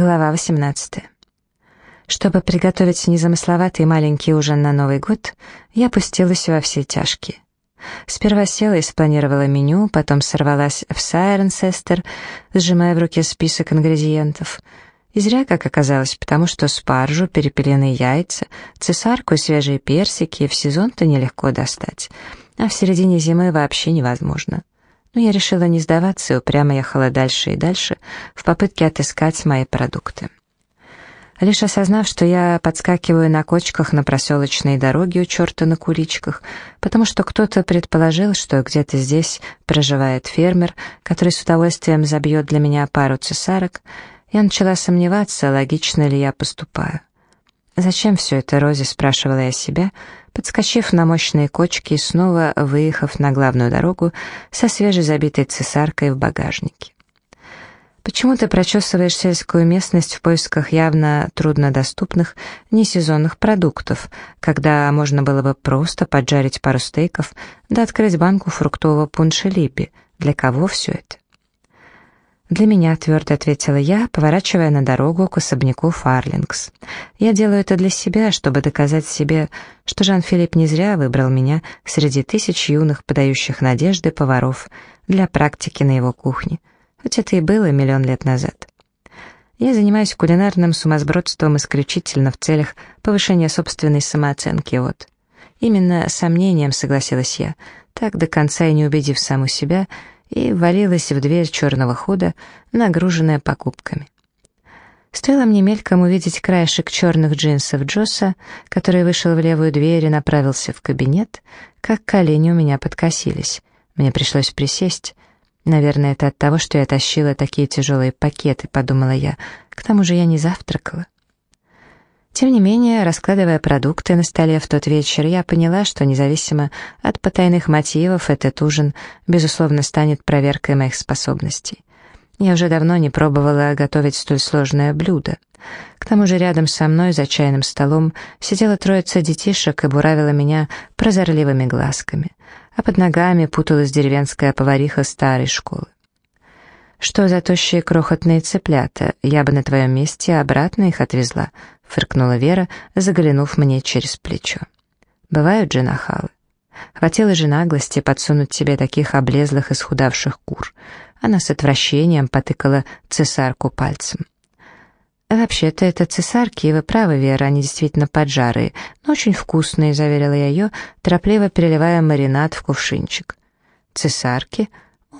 Глава 18. Чтобы приготовить незамысловатый маленький ужин на Новый год, я пустилась во все тяжкие. Сперва села и спланировала меню, потом сорвалась в Сайренсестер, сжимая в руке список ингредиентов. И зря, как оказалось, потому что спаржу, перепеленные яйца, цесарку и свежие персики в сезон-то нелегко достать, а в середине зимы вообще невозможно но я решила не сдаваться и упрямо ехала дальше и дальше в попытке отыскать мои продукты. Лишь осознав, что я подскакиваю на кочках на проселочной дороге у черта на куличках, потому что кто-то предположил, что где-то здесь проживает фермер, который с удовольствием забьет для меня пару цесарок, я начала сомневаться, логично ли я поступаю. «Зачем все это, Рози?» — спрашивала я себя, подскочив на мощные кочки и снова выехав на главную дорогу со свежезабитой цесаркой в багажнике. Почему ты прочесываешь сельскую местность в поисках явно труднодоступных, несезонных продуктов, когда можно было бы просто поджарить пару стейков да открыть банку фруктового пунша липи? Для кого все это? «Для меня», — твердо ответила я, поворачивая на дорогу к особняку Фарлингс. «Я делаю это для себя, чтобы доказать себе, что Жан-Филипп не зря выбрал меня среди тысяч юных, подающих надежды поваров для практики на его кухне, хоть это и было миллион лет назад. Я занимаюсь кулинарным сумасбродством исключительно в целях повышения собственной самооценки, вот». Именно сомнением согласилась я, так до конца и не убедив саму себя — и валилась в дверь черного хода, нагруженная покупками. Стоило мне мельком увидеть краешек черных джинсов Джосса, который вышел в левую дверь и направился в кабинет, как колени у меня подкосились. Мне пришлось присесть. Наверное, это от того, что я тащила такие тяжелые пакеты, подумала я. К тому же я не завтракала. Тем не менее, раскладывая продукты на столе в тот вечер, я поняла, что независимо от потайных мотивов, этот ужин, безусловно, станет проверкой моих способностей. Я уже давно не пробовала готовить столь сложное блюдо. К тому же рядом со мной за чайным столом сидела троица детишек и буравила меня прозорливыми глазками, а под ногами путалась деревенская повариха старой школы. «Что за тощие крохотные цыплята? Я бы на твоем месте обратно их отвезла», — фыркнула Вера, заглянув мне через плечо. «Бывают же нахалы. Хватило же наглости подсунуть тебе таких облезлых и схудавших кур». Она с отвращением потыкала цесарку пальцем. «Вообще-то это цесарки, и вы правы, Вера, они действительно поджарые, но очень вкусные», — заверила я ее, торопливо переливая маринад в кувшинчик. «Цесарки?»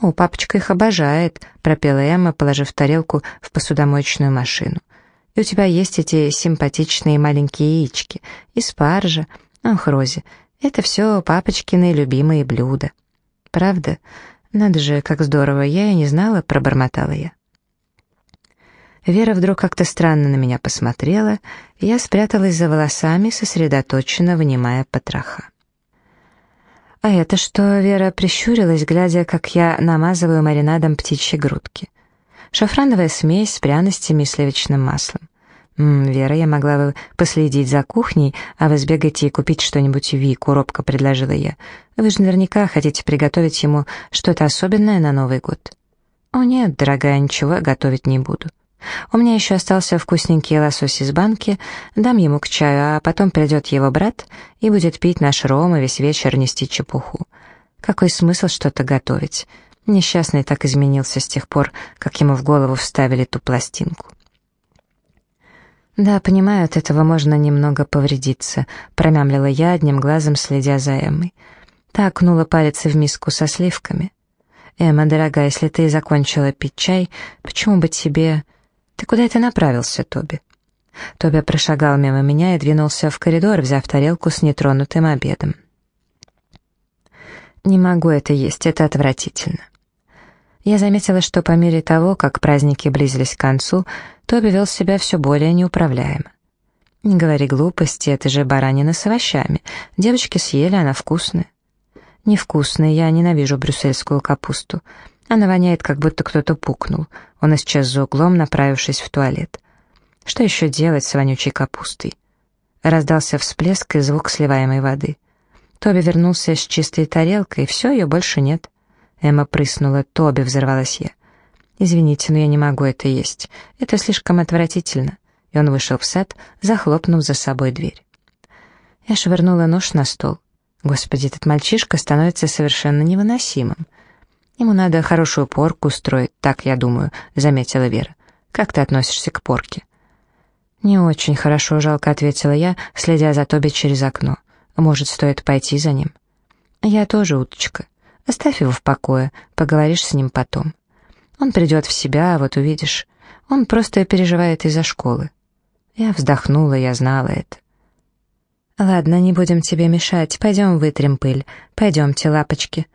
«О, папочка их обожает», — пропела Эмма, положив тарелку в посудомоечную машину. «И у тебя есть эти симпатичные маленькие яички, и спаржа. Ох, Рози, это все папочкины любимые блюда». «Правда? Надо же, как здорово, я и не знала», — пробормотала я. Вера вдруг как-то странно на меня посмотрела, и я спряталась за волосами, сосредоточенно внимая потроха. «А это что?» — Вера прищурилась, глядя, как я намазываю маринадом птичьи грудки. Шафрановая смесь с пряностями и сливочным маслом. «Ммм, Вера, я могла бы последить за кухней, а вы сбегайте и купить что-нибудь Вику», — робко предложила я. «Вы же наверняка хотите приготовить ему что-то особенное на Новый год». «О нет, дорогая, ничего готовить не буду». У меня еще остался вкусненький лосось из банки, дам ему к чаю, а потом придет его брат и будет пить наш ром и весь вечер нести чепуху. Какой смысл что-то готовить? Несчастный так изменился с тех пор, как ему в голову вставили ту пластинку. «Да, понимаю, от этого можно немного повредиться», — промямлила я, одним глазом следя за Эммой. Та окунула палец в миску со сливками. «Эмма, дорогая, если ты закончила пить чай, почему бы тебе...» «Ты куда это направился, Тоби?» Тоби прошагал мимо меня и двинулся в коридор, взяв тарелку с нетронутым обедом. «Не могу это есть, это отвратительно». Я заметила, что по мере того, как праздники близились к концу, Тоби вел себя все более неуправляемо. «Не говори глупости, это же баранина с овощами. Девочки съели, она вкусная». «Невкусная, я ненавижу брюссельскую капусту. Она воняет, как будто кто-то пукнул. Он исчез за углом, направившись в туалет. Что еще делать с вонючей капустой? Раздался всплеск и звук сливаемой воды. Тоби вернулся с чистой тарелкой, и все, ее больше нет. Эмма прыснула. «Тоби!» — взорвалась я. «Извините, но я не могу это есть. Это слишком отвратительно». И он вышел в сад, захлопнув за собой дверь. Я швырнула нож на стол. Господи, этот мальчишка становится совершенно невыносимым. Ему надо хорошую порку устроить, так я думаю, заметила Вера. Как ты относишься к порке? Не очень хорошо, жалко ответила я, следя за Тоби через окно. Может, стоит пойти за ним? Я тоже уточка. Оставь его в покое, поговоришь с ним потом. Он придет в себя, вот увидишь. Он просто переживает из-за школы. Я вздохнула, я знала это. «Ладно, не будем тебе мешать, пойдем вытрем пыль. Пойдемте, лапочки».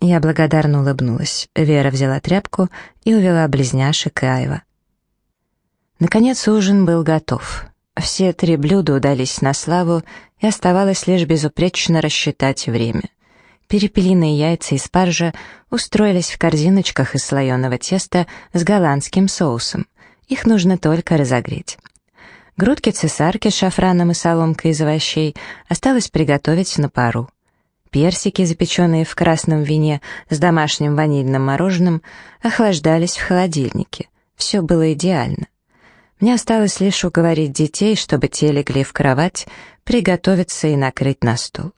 Я благодарно улыбнулась. Вера взяла тряпку и увела близняшек и Айва. Наконец ужин был готов. Все три блюда удались на славу, и оставалось лишь безупречно рассчитать время. Перепелиные яйца и спаржа устроились в корзиночках из слоеного теста с голландским соусом. Их нужно только разогреть. Грудки цесарки с шафраном и соломкой из овощей осталось приготовить на пару. Персики, запеченные в красном вине с домашним ванильным мороженым, охлаждались в холодильнике. Все было идеально. Мне осталось лишь уговорить детей, чтобы те легли в кровать, приготовиться и накрыть на стол.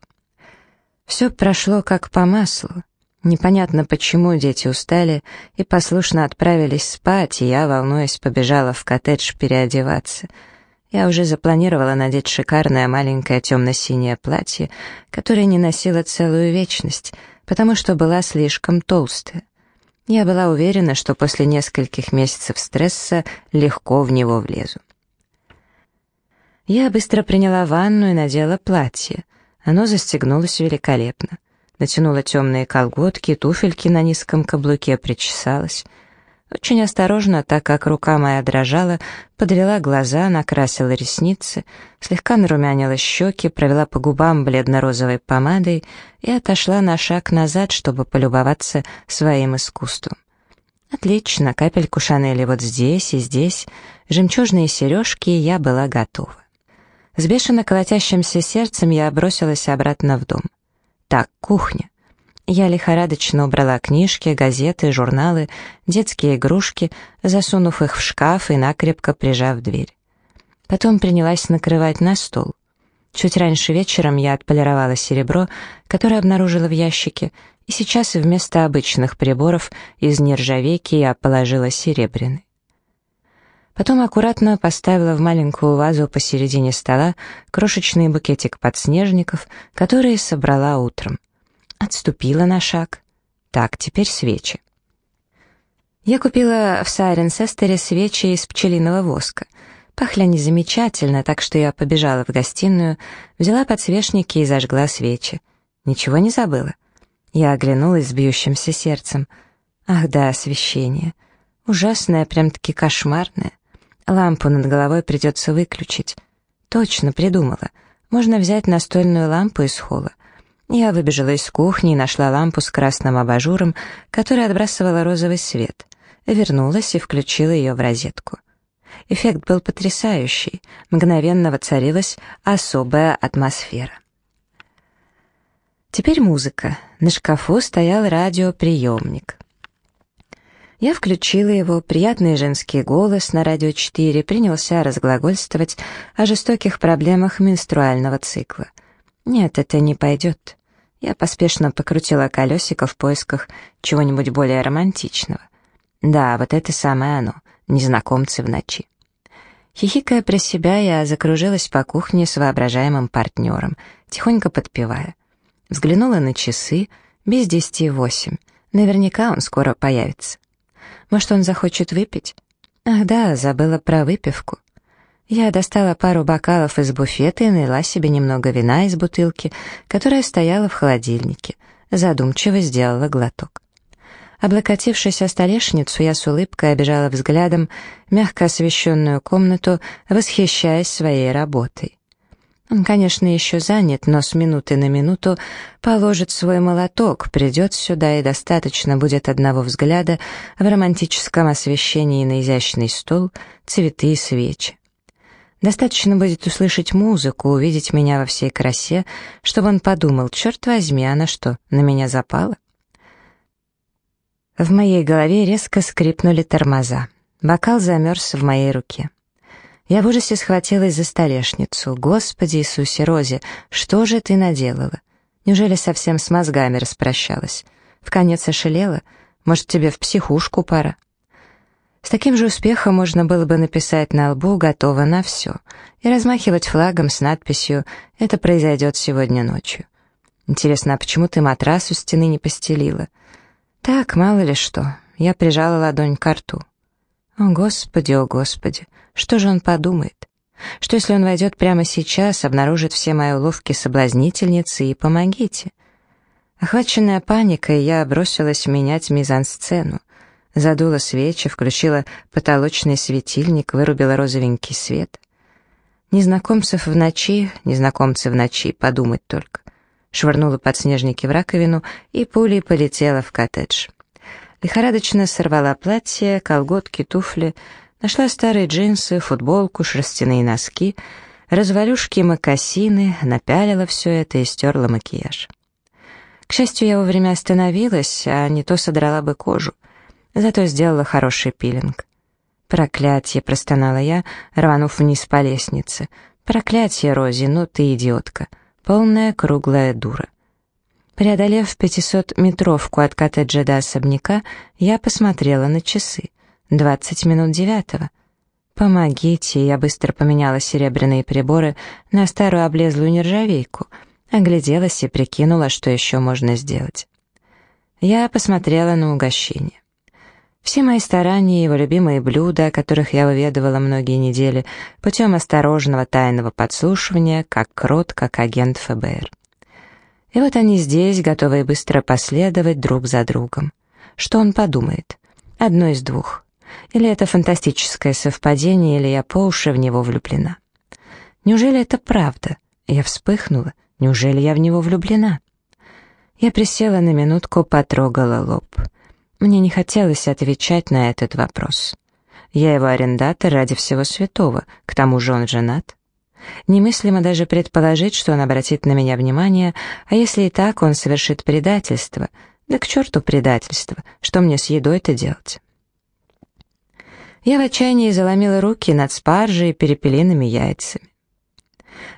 Все прошло как по маслу. Непонятно, почему дети устали и послушно отправились спать, и я, волнуясь, побежала в коттедж переодеваться — я уже запланировала надеть шикарное маленькое темно-синее платье, которое не носила целую вечность, потому что была слишком толстая. Я была уверена, что после нескольких месяцев стресса легко в него влезу. Я быстро приняла ванну и надела платье. Оно застегнулось великолепно. Натянула темные колготки, туфельки на низком каблуке причесалась — очень осторожно, так как рука моя дрожала, подвела глаза, накрасила ресницы, слегка нарумянила щеки, провела по губам бледно-розовой помадой и отошла на шаг назад, чтобы полюбоваться своим искусством. Отлично, капельку Шанели вот здесь и здесь, жемчужные сережки, и я была готова. С бешено колотящимся сердцем я бросилась обратно в дом. Так, кухня. Я лихорадочно убрала книжки, газеты, журналы, детские игрушки, засунув их в шкаф и накрепко прижав дверь. Потом принялась накрывать на стол. Чуть раньше вечером я отполировала серебро, которое обнаружила в ящике, и сейчас вместо обычных приборов из нержавейки я положила серебряный. Потом аккуратно поставила в маленькую вазу посередине стола крошечный букетик подснежников, которые собрала утром. Отступила на шаг. Так, теперь свечи. Я купила в Сайренсестере свечи из пчелиного воска. Пахли они замечательно, так что я побежала в гостиную, взяла подсвечники и зажгла свечи. Ничего не забыла. Я оглянулась с бьющимся сердцем. Ах да, освещение. Ужасное, прям-таки кошмарное. Лампу над головой придется выключить. Точно, придумала. Можно взять настольную лампу из холла. Я выбежала из кухни и нашла лампу с красным абажуром, которая отбрасывала розовый свет. Вернулась и включила ее в розетку. Эффект был потрясающий, мгновенно воцарилась особая атмосфера. Теперь музыка. На шкафу стоял радиоприемник. Я включила его, приятный женский голос на радио 4 принялся разглагольствовать о жестоких проблемах менструального цикла. Нет, это не пойдет. Я поспешно покрутила колесико в поисках чего-нибудь более романтичного. Да, вот это самое оно, незнакомцы в ночи. Хихикая про себя, я закружилась по кухне с воображаемым партнером, тихонько подпевая. Взглянула на часы, без десяти восемь. Наверняка он скоро появится. Может, он захочет выпить? Ах да, забыла про выпивку. Я достала пару бокалов из буфета и налила себе немного вина из бутылки, которая стояла в холодильнике. Задумчиво сделала глоток. Облокотившись о столешницу, я с улыбкой обижала взглядом мягко освещенную комнату, восхищаясь своей работой. Он, конечно, еще занят, но с минуты на минуту положит свой молоток, придет сюда и достаточно будет одного взгляда в романтическом освещении на изящный стол, цветы и свечи. Достаточно будет услышать музыку, увидеть меня во всей красе, чтобы он подумал, черт возьми, она что, на меня запала? В моей голове резко скрипнули тормоза. Бокал замерз в моей руке. Я в ужасе схватилась за столешницу. «Господи Иисусе, Розе, что же ты наделала? Неужели совсем с мозгами распрощалась? В конец ошалела? Может, тебе в психушку пора?» С таким же успехом можно было бы написать на лбу «Готово на все» и размахивать флагом с надписью «Это произойдет сегодня ночью». Интересно, а почему ты матрас у стены не постелила? Так, мало ли что. Я прижала ладонь к рту. О, Господи, о, Господи, что же он подумает? Что если он войдет прямо сейчас, обнаружит все мои уловки соблазнительницы и помогите? Охваченная паникой, я бросилась менять мизансцену. Задула свечи, включила потолочный светильник, вырубила розовенький свет. Незнакомцев в ночи, незнакомцы в ночи, подумать только. Швырнула подснежники в раковину и пулей полетела в коттедж. Лихорадочно сорвала платье, колготки, туфли, нашла старые джинсы, футболку, шерстяные носки, развалюшки и мокасины, напялила все это и стерла макияж. К счастью, я вовремя остановилась, а не то содрала бы кожу. Зато сделала хороший пилинг. «Проклятье!» — простонала я, рванув вниз по лестнице. «Проклятье, Рози, ну ты идиотка! Полная круглая дура!» Преодолев пятисотметровку от коттеджа до особняка, я посмотрела на часы. Двадцать минут девятого. «Помогите!» Я быстро поменяла серебряные приборы на старую облезлую нержавейку, огляделась и прикинула, что еще можно сделать. Я посмотрела на угощение. Все мои старания, его любимые блюда, о которых я выведывала многие недели, путем осторожного тайного подслушивания, как крот, как агент ФБР. И вот они здесь, готовые быстро последовать друг за другом. Что он подумает? Одно из двух. Или это фантастическое совпадение, или я по уши в него влюблена. Неужели это правда? Я вспыхнула. Неужели я в него влюблена? Я присела на минутку, потрогала лоб. Мне не хотелось отвечать на этот вопрос. Я его арендатор ради всего святого, к тому же он женат. Немыслимо даже предположить, что он обратит на меня внимание, а если и так, он совершит предательство. Да к черту предательство, что мне с едой-то делать? Я в отчаянии заломила руки над спаржей и перепелиными яйцами.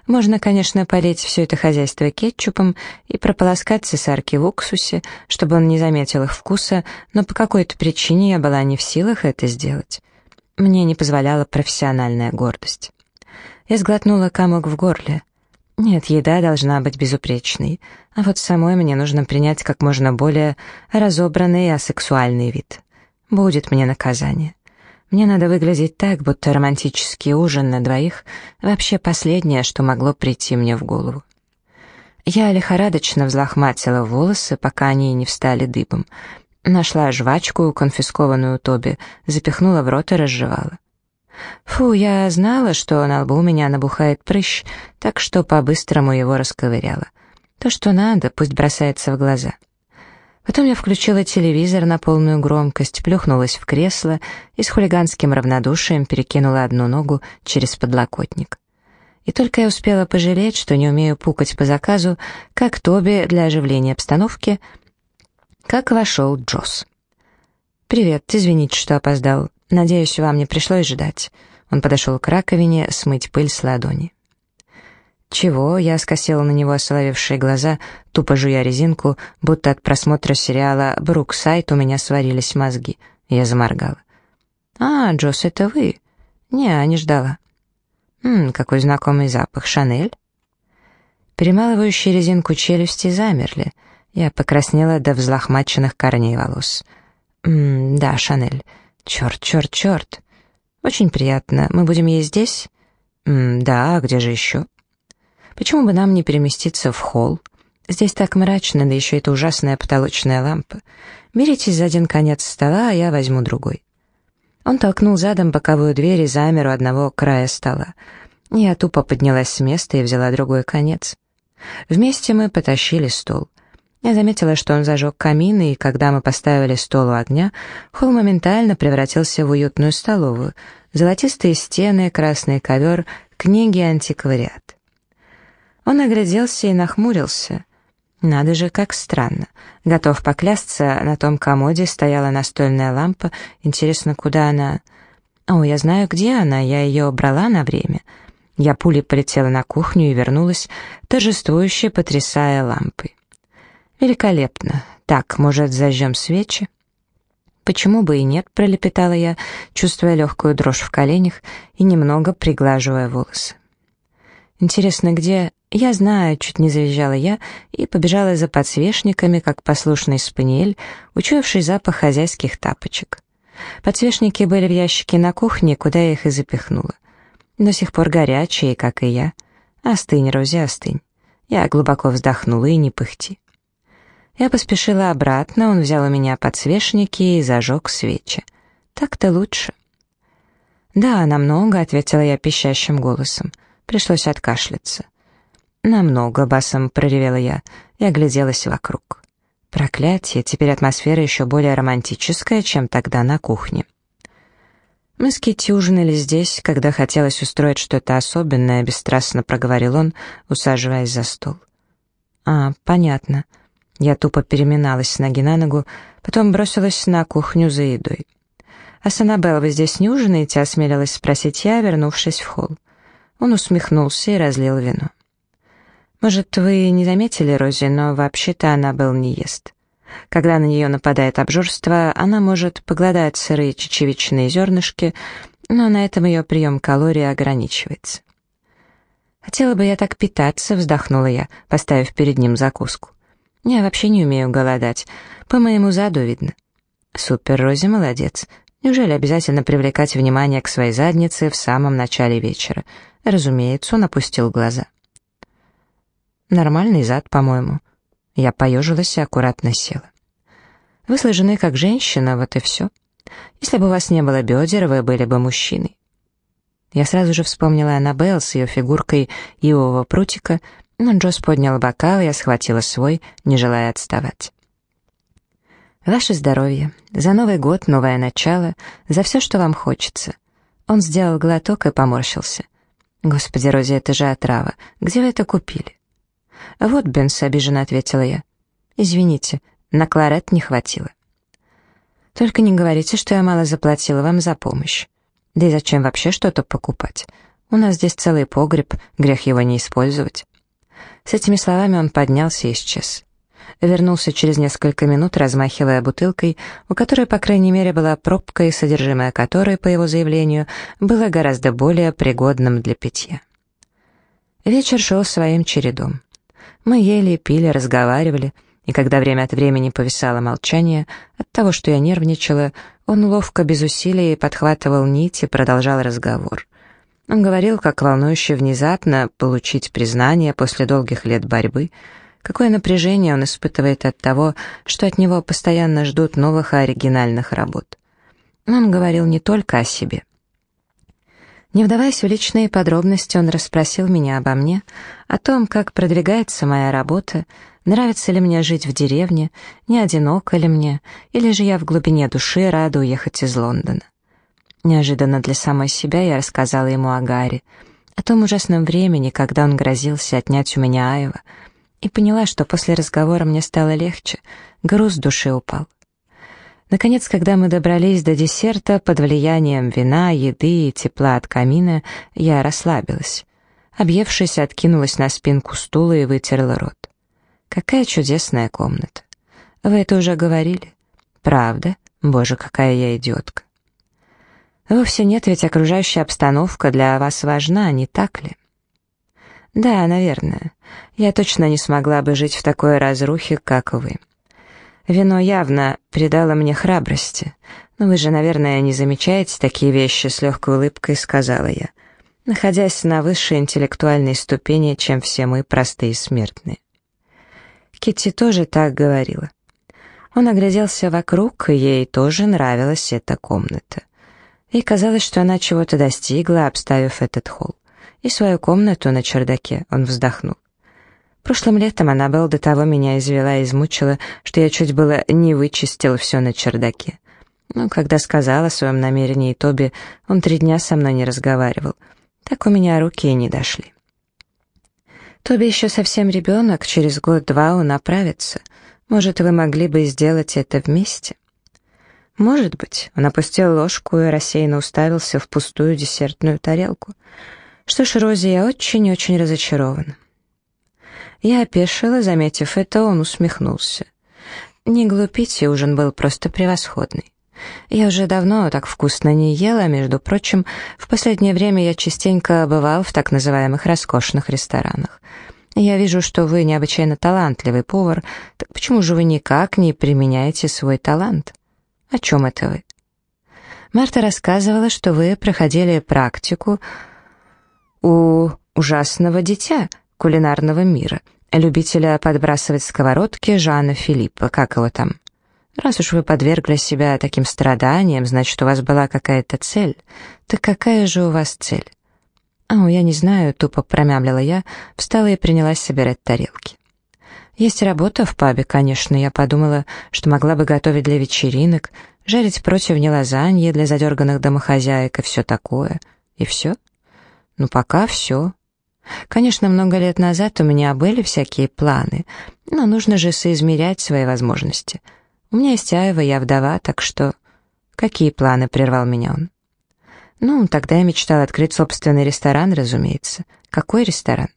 Можно, конечно, полить все это хозяйство кетчупом и прополоскать цесарки в уксусе, чтобы он не заметил их вкуса, но по какой-то причине я была не в силах это сделать. Мне не позволяла профессиональная гордость. Я сглотнула комок в горле. Нет, еда должна быть безупречной, а вот самой мне нужно принять как можно более разобранный и асексуальный вид. Будет мне наказание. Мне надо выглядеть так, будто романтический ужин на двоих — вообще последнее, что могло прийти мне в голову. Я лихорадочно взлохматила волосы, пока они не встали дыбом. Нашла жвачку, конфискованную Тоби, запихнула в рот и разжевала. Фу, я знала, что на лбу у меня набухает прыщ, так что по-быстрому его расковыряла. То, что надо, пусть бросается в глаза. Потом я включила телевизор на полную громкость, плюхнулась в кресло и с хулиганским равнодушием перекинула одну ногу через подлокотник. И только я успела пожалеть, что не умею пукать по заказу, как Тоби для оживления обстановки, как вошел Джосс. «Привет, извините, что опоздал. Надеюсь, вам не пришлось ждать». Он подошел к раковине смыть пыль с ладони. «Чего?» — я скосила на него осоловевшие глаза, тупо жуя резинку, будто от просмотра сериала «Бруксайд» у меня сварились мозги. Я заморгала. «А, Джосс, это вы?» «Не, не ждала». «Ммм, какой знакомый запах. Шанель?» Перемалывающие резинку челюсти замерли. Я покраснела до взлохмаченных корней волос. «Ммм, да, Шанель. Черт, черт, черт. Очень приятно. Мы будем есть здесь?» «Ммм, да, а где же еще?» Почему бы нам не переместиться в холл? Здесь так мрачно, да еще эта ужасная потолочная лампа. Беритесь за один конец стола, а я возьму другой». Он толкнул задом боковую дверь и замер у одного края стола. Я тупо поднялась с места и взяла другой конец. Вместе мы потащили стол. Я заметила, что он зажег камин, и когда мы поставили стол у огня, холл моментально превратился в уютную столовую. Золотистые стены, красный ковер, книги, антиквариат. Он огляделся и нахмурился. Надо же, как странно. Готов поклясться, на том комоде стояла настольная лампа. Интересно, куда она... О, я знаю, где она, я ее брала на время. Я пулей полетела на кухню и вернулась, торжествующе потрясая лампой. «Великолепно. Так, может, зажжем свечи?» «Почему бы и нет?» — пролепетала я, чувствуя легкую дрожь в коленях и немного приглаживая волосы. «Интересно, где...» «Я знаю», — чуть не завизжала я и побежала за подсвечниками, как послушный спаниель, учуявший запах хозяйских тапочек. Подсвечники были в ящике на кухне, куда я их и запихнула. До сих пор горячие, как и я. Остынь, Рози, остынь. Я глубоко вздохнула и не пыхти. Я поспешила обратно, он взял у меня подсвечники и зажег свечи. Так-то лучше. «Да, намного», — ответила я пищащим голосом. Пришлось откашляться. «Намного», — басом проревела я и огляделась вокруг. Проклятие, теперь атмосфера еще более романтическая, чем тогда на кухне. Мы с Китти ужинали здесь, когда хотелось устроить что-то особенное, бесстрастно проговорил он, усаживаясь за стол. «А, понятно». Я тупо переминалась с ноги на ногу, потом бросилась на кухню за едой. «А с вы здесь не ужинаете?» — осмелилась спросить я, вернувшись в холл. Он усмехнулся и разлил вино. «Может, вы не заметили, Рози, но вообще-то Аннабелл не ест. Когда на нее нападает обжорство, она может погладать сырые чечевичные зернышки, но на этом ее прием калорий ограничивается. «Хотела бы я так питаться», — вздохнула я, поставив перед ним закуску. Я вообще не умею голодать. По моему заду видно. Супер, Рози, молодец. Неужели обязательно привлекать внимание к своей заднице в самом начале вечера? Разумеется, он опустил глаза. Нормальный зад, по-моему. Я поежилась и аккуратно села. Вы сложены как женщина, вот и все. Если бы у вас не было бедер, вы были бы мужчиной. Я сразу же вспомнила Аннабелл с ее фигуркой ивового прутика но Джос поднял бокал, я схватила свой, не желая отставать. «Ваше здоровье, за Новый год, новое начало, за все, что вам хочется». Он сделал глоток и поморщился. «Господи, Рози, это же отрава. Где вы это купили?» «Вот, Бенс», — обиженно ответила я. «Извините, на кларет не хватило». «Только не говорите, что я мало заплатила вам за помощь. Да и зачем вообще что-то покупать? У нас здесь целый погреб, грех его не использовать». С этими словами он поднялся и исчез. Вернулся через несколько минут, размахивая бутылкой, у которой, по крайней мере, была пробка, и содержимое которой, по его заявлению, было гораздо более пригодным для питья. Вечер шел своим чередом. Мы ели, пили, разговаривали, и когда время от времени повисало молчание, от того, что я нервничала, он ловко, без усилий, подхватывал нить и продолжал разговор. Он говорил, как волнующе внезапно получить признание после долгих лет борьбы, какое напряжение он испытывает от того, что от него постоянно ждут новых и оригинальных работ. Он говорил не только о себе. Не вдаваясь в личные подробности, он расспросил меня обо мне, о том, как продвигается моя работа, нравится ли мне жить в деревне, не одиноко ли мне, или же я в глубине души рада уехать из Лондона. Неожиданно для самой себя я рассказала ему о Гарри, о том ужасном времени, когда он грозился отнять у меня Айва, и поняла, что после разговора мне стало легче, груз души упал. Наконец, когда мы добрались до десерта, под влиянием вина, еды и тепла от камина, я расслабилась. Объевшись, откинулась на спинку стула и вытерла рот. Какая чудесная комната. Вы это уже говорили? Правда? Боже, какая я идиотка. Вовсе нет, ведь окружающая обстановка для вас важна, не так ли? Да, наверное. Я точно не смогла бы жить в такой разрухе, как вы. Вино явно придало мне храбрости. Но вы же, наверное, не замечаете такие вещи, с легкой улыбкой сказала я, находясь на высшей интеллектуальной ступени, чем все мы, простые смертные. Китти тоже так говорила. Он огляделся вокруг, и ей тоже нравилась эта комната. И казалось, что она чего-то достигла, обставив этот холл. И свою комнату на чердаке он вздохнул. Прошлым летом она была до того меня извела и измучила, что я чуть было не вычистил все на чердаке. Но когда сказала о своем намерении Тоби, он три дня со мной не разговаривал. Так у меня руки и не дошли. Тоби еще совсем ребенок, через год-два он оправится. Может, вы могли бы сделать это вместе?» «Может быть». Он опустил ложку и рассеянно уставился в пустую десертную тарелку. «Что ж, Рози, я очень-очень разочарован». Я опешила, заметив это, он усмехнулся. «Не глупите, ужин был просто превосходный. Я уже давно так вкусно не ела, между прочим, в последнее время я частенько бывал в так называемых роскошных ресторанах. Я вижу, что вы необычайно талантливый повар, так почему же вы никак не применяете свой талант?» «О чем это вы?» Марта рассказывала, что вы проходили практику у ужасного дитя кулинарного мира, любителя подбрасывать сковородки Жана Филиппа, как его там. Раз уж вы подвергли себя таким страданиям, значит, у вас была какая-то цель. Так какая же у вас цель? «О, я не знаю», — тупо промямлила я, встала и принялась собирать тарелки. Есть работа в пабе, конечно, я подумала, что могла бы готовить для вечеринок, жарить противни лазаньи для задерганных домохозяек и все такое. И все? Ну, пока все. Конечно, много лет назад у меня были всякие планы, но нужно же соизмерять свои возможности. У меня есть Аева, я вдова, так что... Какие планы, прервал меня он. Ну, тогда я мечтала открыть собственный ресторан, разумеется. Какой ресторан?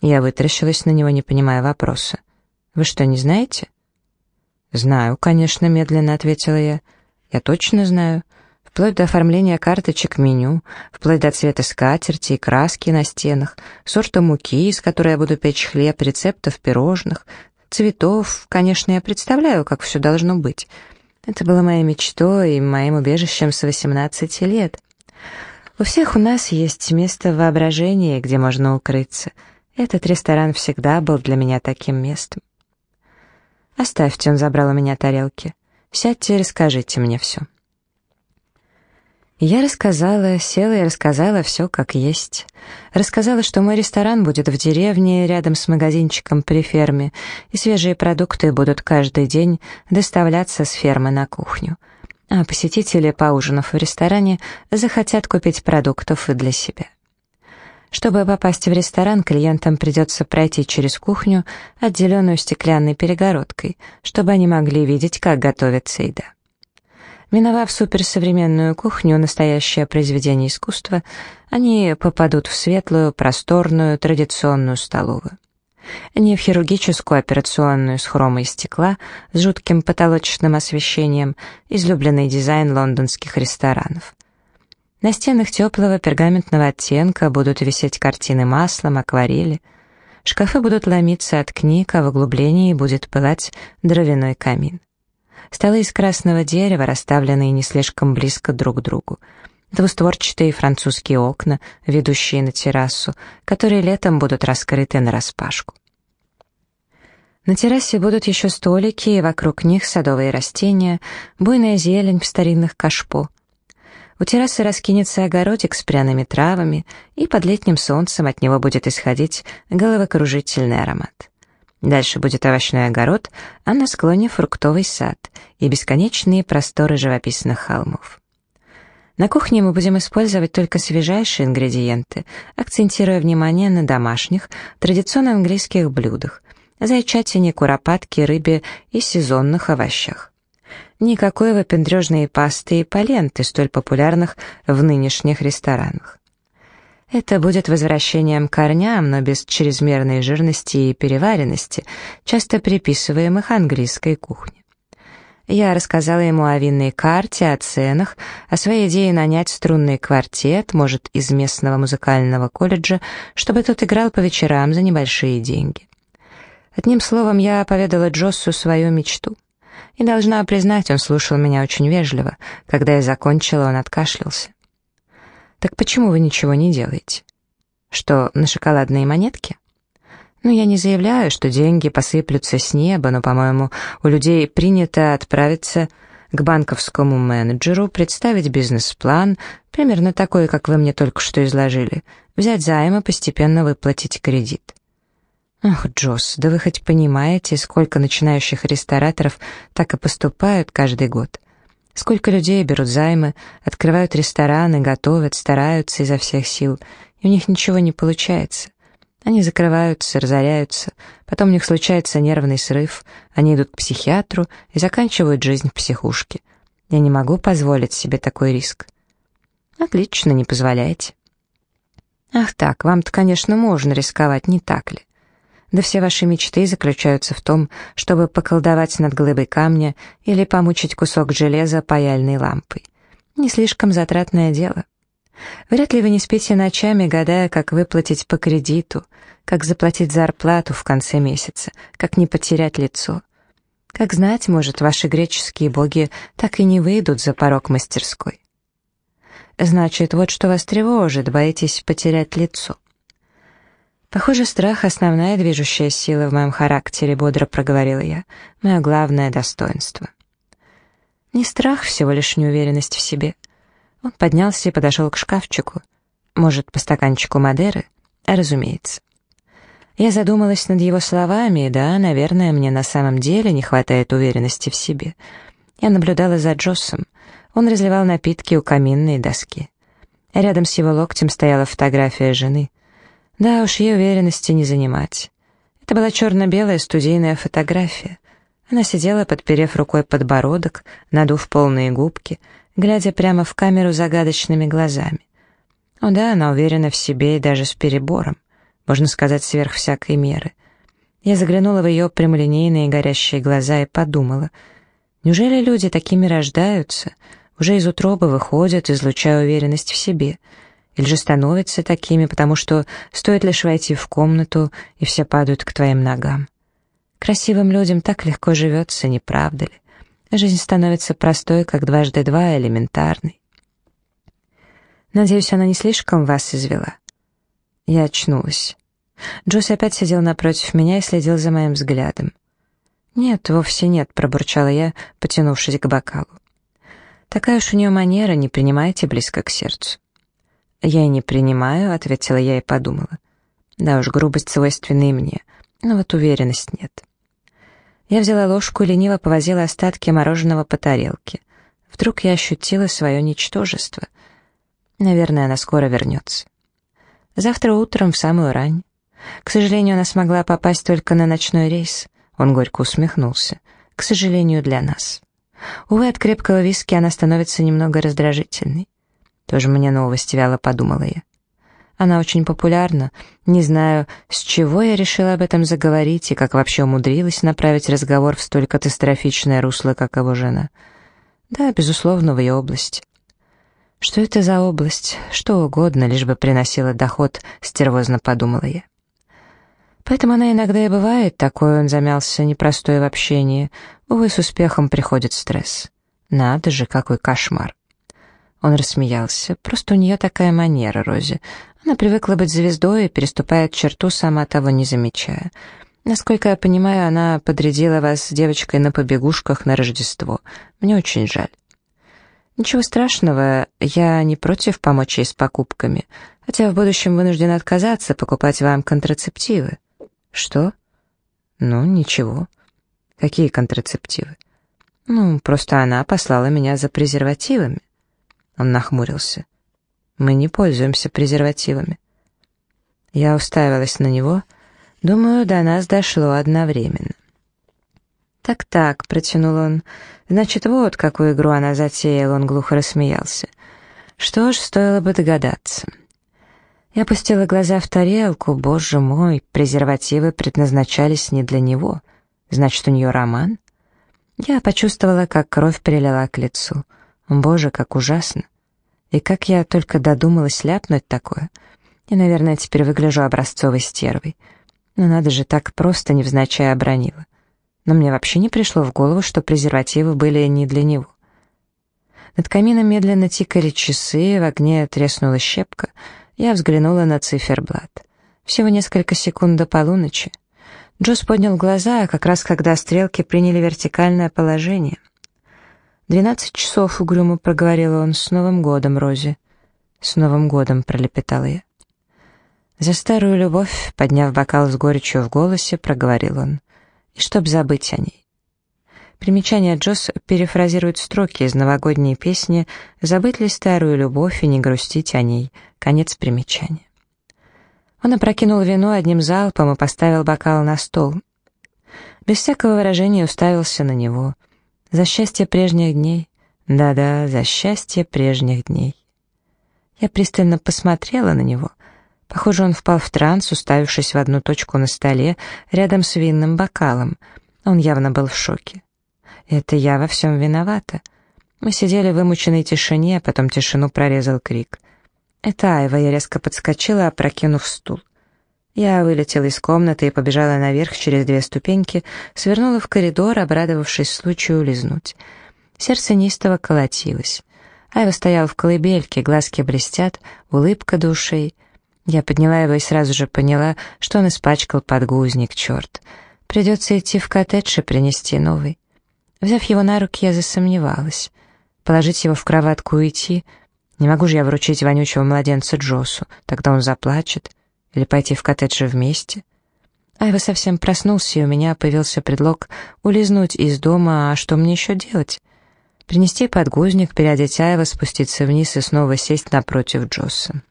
Я вытаращилась на него, не понимая вопроса. «Вы что, не знаете?» «Знаю, конечно», — медленно ответила я. «Я точно знаю. Вплоть до оформления карточек меню, вплоть до цвета скатерти и краски на стенах, сорта муки, из которой я буду печь хлеб, рецептов пирожных, цветов. Конечно, я представляю, как все должно быть. Это было моей мечтой и моим убежищем с 18 лет. У всех у нас есть место в воображении, где можно укрыться — этот ресторан всегда был для меня таким местом. «Оставьте», — он забрал у меня тарелки. «Сядьте и расскажите мне все». Я рассказала, села и рассказала все как есть. Рассказала, что мой ресторан будет в деревне, рядом с магазинчиком при ферме, и свежие продукты будут каждый день доставляться с фермы на кухню. А посетители, поужинав в ресторане, захотят купить продуктов и для себя. Чтобы попасть в ресторан, клиентам придется пройти через кухню, отделенную стеклянной перегородкой, чтобы они могли видеть, как готовится еда. Миновав суперсовременную кухню, настоящее произведение искусства, они попадут в светлую, просторную, традиционную столовую. Не в хирургическую операционную с хромой стекла, с жутким потолочным освещением, излюбленный дизайн лондонских ресторанов. На стенах теплого пергаментного оттенка будут висеть картины маслом, акварели. Шкафы будут ломиться от книг, а в углублении будет пылать дровяной камин. Столы из красного дерева, расставленные не слишком близко друг к другу. Двустворчатые французские окна, ведущие на террасу, которые летом будут раскрыты нараспашку. На террасе будут еще столики, и вокруг них садовые растения, буйная зелень в старинных кашпо — у террасы раскинется огородик с пряными травами, и под летним солнцем от него будет исходить головокружительный аромат. Дальше будет овощной огород, а на склоне фруктовый сад и бесконечные просторы живописных холмов. На кухне мы будем использовать только свежайшие ингредиенты, акцентируя внимание на домашних, традиционно английских блюдах, зайчатине, куропатке, рыбе и сезонных овощах. Никакой выпендрежной пасты и паленты, столь популярных в нынешних ресторанах. Это будет возвращением к корням, но без чрезмерной жирности и переваренности, часто приписываемых английской кухне. Я рассказала ему о винной карте, о ценах, о своей идее нанять струнный квартет, может, из местного музыкального колледжа, чтобы тот играл по вечерам за небольшие деньги. Одним словом, я поведала Джоссу свою мечту. И должна признать, он слушал меня очень вежливо. Когда я закончила, он откашлялся. «Так почему вы ничего не делаете?» «Что, на шоколадные монетки?» «Ну, я не заявляю, что деньги посыплются с неба, но, по-моему, у людей принято отправиться к банковскому менеджеру, представить бизнес-план, примерно такой, как вы мне только что изложили, взять займ и постепенно выплатить кредит. Ах, Джосс, да вы хоть понимаете, сколько начинающих рестораторов так и поступают каждый год? Сколько людей берут займы, открывают рестораны, готовят, стараются изо всех сил, и у них ничего не получается. Они закрываются, разоряются, потом у них случается нервный срыв, они идут к психиатру и заканчивают жизнь в психушке. Я не могу позволить себе такой риск. Отлично, не позволяйте. Ах так, вам-то, конечно, можно рисковать, не так ли? Да все ваши мечты заключаются в том, чтобы поколдовать над глыбой камня или помучить кусок железа паяльной лампой. Не слишком затратное дело. Вряд ли вы не спите ночами, гадая, как выплатить по кредиту, как заплатить зарплату в конце месяца, как не потерять лицо. Как знать, может, ваши греческие боги так и не выйдут за порог мастерской. Значит, вот что вас тревожит, боитесь потерять лицо. «Похоже, страх — основная движущая сила в моем характере», — бодро проговорила я. «Мое главное достоинство». Не страх, всего лишь неуверенность в себе. Он поднялся и подошел к шкафчику. Может, по стаканчику Мадеры? А, разумеется. Я задумалась над его словами, и да, наверное, мне на самом деле не хватает уверенности в себе. Я наблюдала за Джоссом. Он разливал напитки у каминной доски. Рядом с его локтем стояла фотография жены — да уж, ей уверенности не занимать. Это была черно-белая студийная фотография. Она сидела, подперев рукой подбородок, надув полные губки, глядя прямо в камеру загадочными глазами. О да, она уверена в себе и даже с перебором, можно сказать, сверх всякой меры. Я заглянула в ее прямолинейные горящие глаза и подумала, неужели люди такими рождаются, уже из утробы выходят, излучая уверенность в себе — или же становятся такими, потому что стоит лишь войти в комнату, и все падают к твоим ногам. Красивым людям так легко живется, не правда ли? Жизнь становится простой, как дважды два, элементарной. Надеюсь, она не слишком вас извела. Я очнулась. Джосс опять сидел напротив меня и следил за моим взглядом. «Нет, вовсе нет», — пробурчала я, потянувшись к бокалу. «Такая уж у нее манера, не принимайте близко к сердцу». «Я и не принимаю», — ответила я и подумала. «Да уж, грубость свойственна и мне, но вот уверенность нет». Я взяла ложку и лениво повозила остатки мороженого по тарелке. Вдруг я ощутила свое ничтожество. Наверное, она скоро вернется. Завтра утром в самую рань. К сожалению, она смогла попасть только на ночной рейс. Он горько усмехнулся. К сожалению, для нас. Увы, от крепкого виски она становится немного раздражительной. Тоже мне новость, вяло подумала я. Она очень популярна. Не знаю, с чего я решила об этом заговорить и как вообще умудрилась направить разговор в столь катастрофичное русло, как его жена. Да, безусловно, в ее области. Что это за область? Что угодно, лишь бы приносила доход, стервозно подумала я. Поэтому она иногда и бывает такой, он замялся, непростой в общении. Увы, с успехом приходит стресс. Надо же, какой кошмар. Он рассмеялся. «Просто у нее такая манера, Рози. Она привыкла быть звездой и переступает черту, сама того не замечая. Насколько я понимаю, она подрядила вас с девочкой на побегушках на Рождество. Мне очень жаль». «Ничего страшного, я не против помочь ей с покупками, хотя в будущем вынуждена отказаться покупать вам контрацептивы». «Что?» «Ну, ничего». «Какие контрацептивы?» «Ну, просто она послала меня за презервативами». Он нахмурился. «Мы не пользуемся презервативами». Я уставилась на него. Думаю, до нас дошло одновременно. «Так-так», — протянул он. «Значит, вот какую игру она затеяла», — он глухо рассмеялся. «Что ж, стоило бы догадаться». Я опустила глаза в тарелку. Боже мой, презервативы предназначались не для него. Значит, у нее роман? Я почувствовала, как кровь прилила к лицу. Боже, как ужасно. И как я только додумалась ляпнуть такое. И, наверное, теперь выгляжу образцовой стервой. Но надо же, так просто невзначай обронила. Но мне вообще не пришло в голову, что презервативы были не для него. Над камином медленно тикали часы, в огне треснула щепка. Я взглянула на циферблат. Всего несколько секунд до полуночи. Джос поднял глаза, как раз когда стрелки приняли вертикальное положение — «Двенадцать часов», — угрюмо проговорил он, — «с Новым годом, Рози». «С Новым годом», — пролепетала я. «За старую любовь», — подняв бокал с горечью в голосе, проговорил он. «И чтоб забыть о ней». Примечание Джосс перефразирует строки из новогодней песни «Забыть ли старую любовь и не грустить о ней?» Конец примечания. Он опрокинул вино одним залпом и поставил бокал на стол. Без всякого выражения уставился на него. За счастье прежних дней. Да-да, за счастье прежних дней. Я пристально посмотрела на него. Похоже, он впал в транс, уставившись в одну точку на столе, рядом с винным бокалом. Он явно был в шоке. Это я во всем виновата. Мы сидели в вымученной тишине, а потом тишину прорезал крик. Это Айва, я резко подскочила, опрокинув стул. Я вылетела из комнаты и побежала наверх через две ступеньки, свернула в коридор, обрадовавшись случаю улизнуть. Сердце неистово колотилось. Айва стоял в колыбельке, глазки блестят, улыбка душей. Я подняла его и сразу же поняла, что он испачкал подгузник, черт. Придется идти в коттедж и принести новый. Взяв его на руки, я засомневалась. Положить его в кроватку и уйти? Не могу же я вручить вонючего младенца Джосу, тогда он заплачет. Или пойти в коттедж вместе? Айва совсем проснулся, и у меня появился предлог улизнуть из дома, а что мне еще делать? Принести подгузник, переодеть Айва, спуститься вниз и снова сесть напротив Джосса.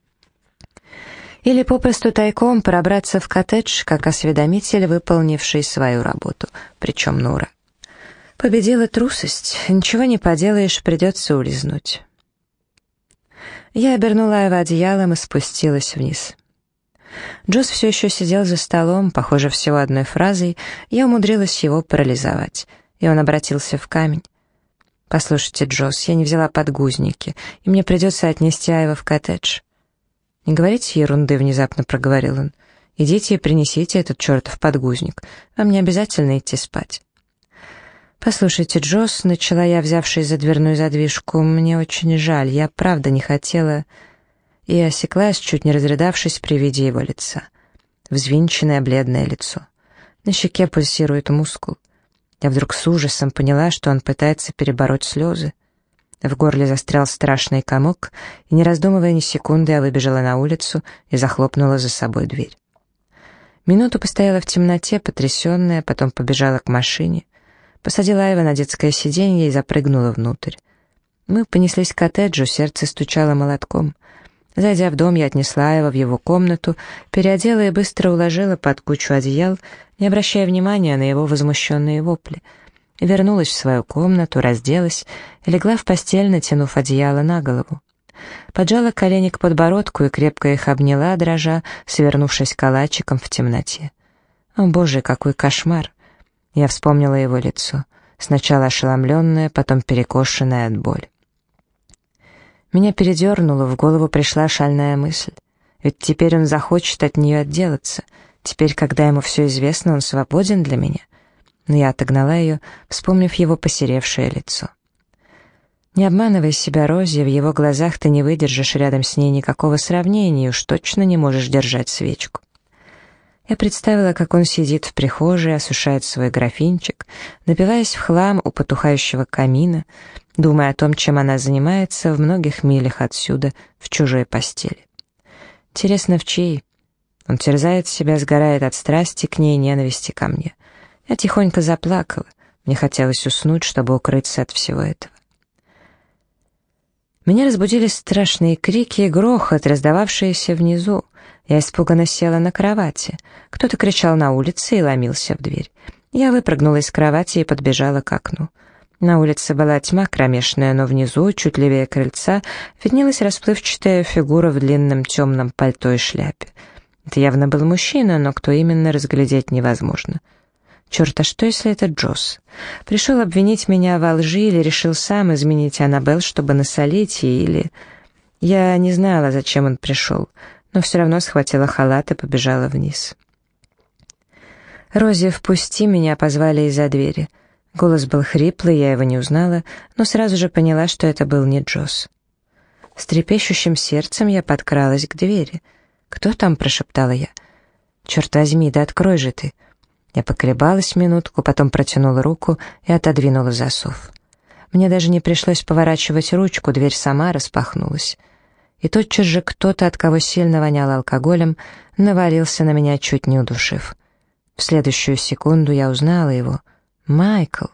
Или попросту тайком пробраться в коттедж, как осведомитель, выполнивший свою работу, причем Нура. Победила трусость. Ничего не поделаешь, придется улизнуть. Я обернула его одеялом и спустилась вниз. Джосс все еще сидел за столом, похоже, всего одной фразой, я умудрилась его парализовать, и он обратился в камень. «Послушайте, Джосс, я не взяла подгузники, и мне придется отнести Айва в коттедж». «Не говорите ерунды», — внезапно проговорил он. «Идите и принесите этот чертов подгузник. Вам не обязательно идти спать». «Послушайте, Джосс», — начала я, взявшись за дверную задвижку, — «мне очень жаль, я правда не хотела...» И осеклась, чуть не разрыдавшись при виде его лица. Взвинченное бледное лицо. На щеке пульсирует мускул. Я вдруг с ужасом поняла, что он пытается перебороть слезы. В горле застрял страшный комок, и, не раздумывая ни секунды, я выбежала на улицу и захлопнула за собой дверь. Минуту постояла в темноте, потрясенная, потом побежала к машине посадила Айва на детское сиденье и запрыгнула внутрь. Мы понеслись к коттеджу, сердце стучало молотком. Зайдя в дом, я отнесла его в его комнату, переодела и быстро уложила под кучу одеял, не обращая внимания на его возмущенные вопли. Вернулась в свою комнату, разделась и легла в постель, натянув одеяло на голову. Поджала колени к подбородку и крепко их обняла, дрожа, свернувшись калачиком в темноте. О боже, какой кошмар! Я вспомнила его лицо, сначала ошеломленное, потом перекошенное от боли. Меня передернуло, в голову пришла шальная мысль. Ведь теперь он захочет от нее отделаться. Теперь, когда ему все известно, он свободен для меня. Но я отогнала ее, вспомнив его посеревшее лицо. Не обманывай себя, Рози, в его глазах ты не выдержишь рядом с ней никакого сравнения, уж точно не можешь держать свечку. Я представила, как он сидит в прихожей, осушает свой графинчик, напиваясь в хлам у потухающего камина, думая о том, чем она занимается в многих милях отсюда, в чужой постели. Интересно, в чьей? Он терзает себя, сгорает от страсти к ней ненависти ко мне. Я тихонько заплакала. Мне хотелось уснуть, чтобы укрыться от всего этого. Меня разбудили страшные крики и грохот, раздававшиеся внизу. Я испуганно села на кровати. Кто-то кричал на улице и ломился в дверь. Я выпрыгнула из кровати и подбежала к окну. На улице была тьма кромешная, но внизу, чуть левее крыльца, виднелась расплывчатая фигура в длинном темном пальто и шляпе. Это явно был мужчина, но кто именно, разглядеть невозможно. Черт, а что, если это Джосс? Пришел обвинить меня во лжи или решил сам изменить Аннабелл, чтобы насолить ей, или... Я не знала, зачем он пришел но все равно схватила халат и побежала вниз. «Рози, впусти меня!» — позвали из-за двери. Голос был хриплый, я его не узнала, но сразу же поняла, что это был не Джосс. С трепещущим сердцем я подкралась к двери. «Кто там?» — прошептала я. «Черт возьми, да открой же ты!» Я поколебалась минутку, потом протянула руку и отодвинула засов. Мне даже не пришлось поворачивать ручку, дверь сама распахнулась и тотчас же кто-то, от кого сильно воняло алкоголем, навалился на меня, чуть не удушив. В следующую секунду я узнала его. «Майкл!»